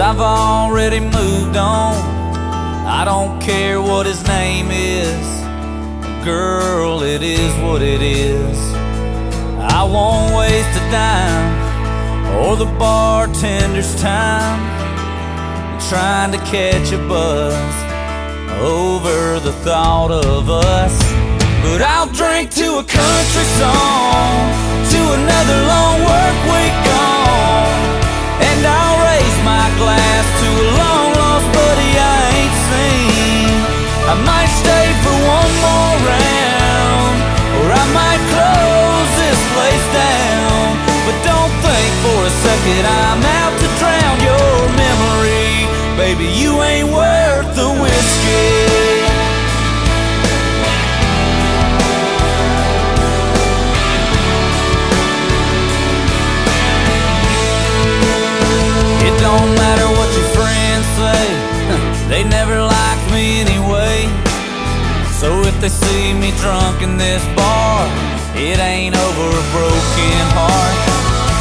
Cause I've already moved on. I don't care what his name is. Girl, it is what it is. I won't waste a dime or the bartender's time trying to catch a buzz over the thought of us. But I'll drink to a country song, to another So if they see me drunk in this bar, it ain't over a broken heart.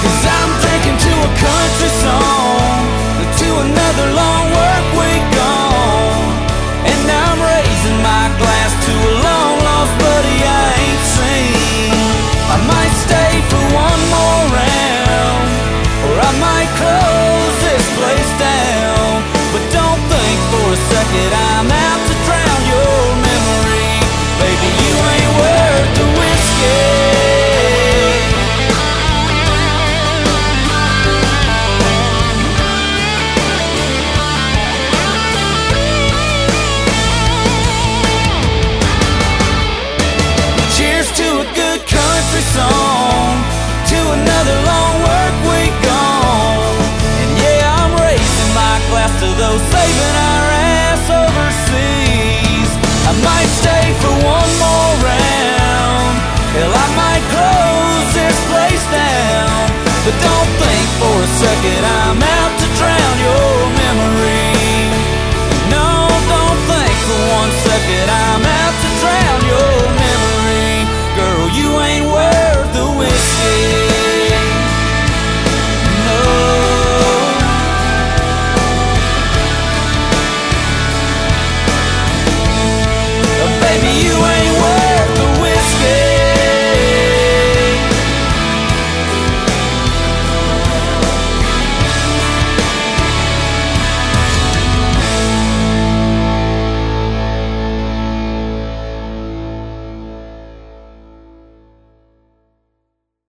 Cause I'm drinking to a country song, to another long work week gone. And I'm raising my glass to a long lost buddy I ain't seen. I might stay for one more round, or I might close this place down. But don't think for a second I'm our ass overseas. I might stay for one more round. Hell, I might close this place down. But don't think for a second I'm out to drown your memory. No, don't think for one second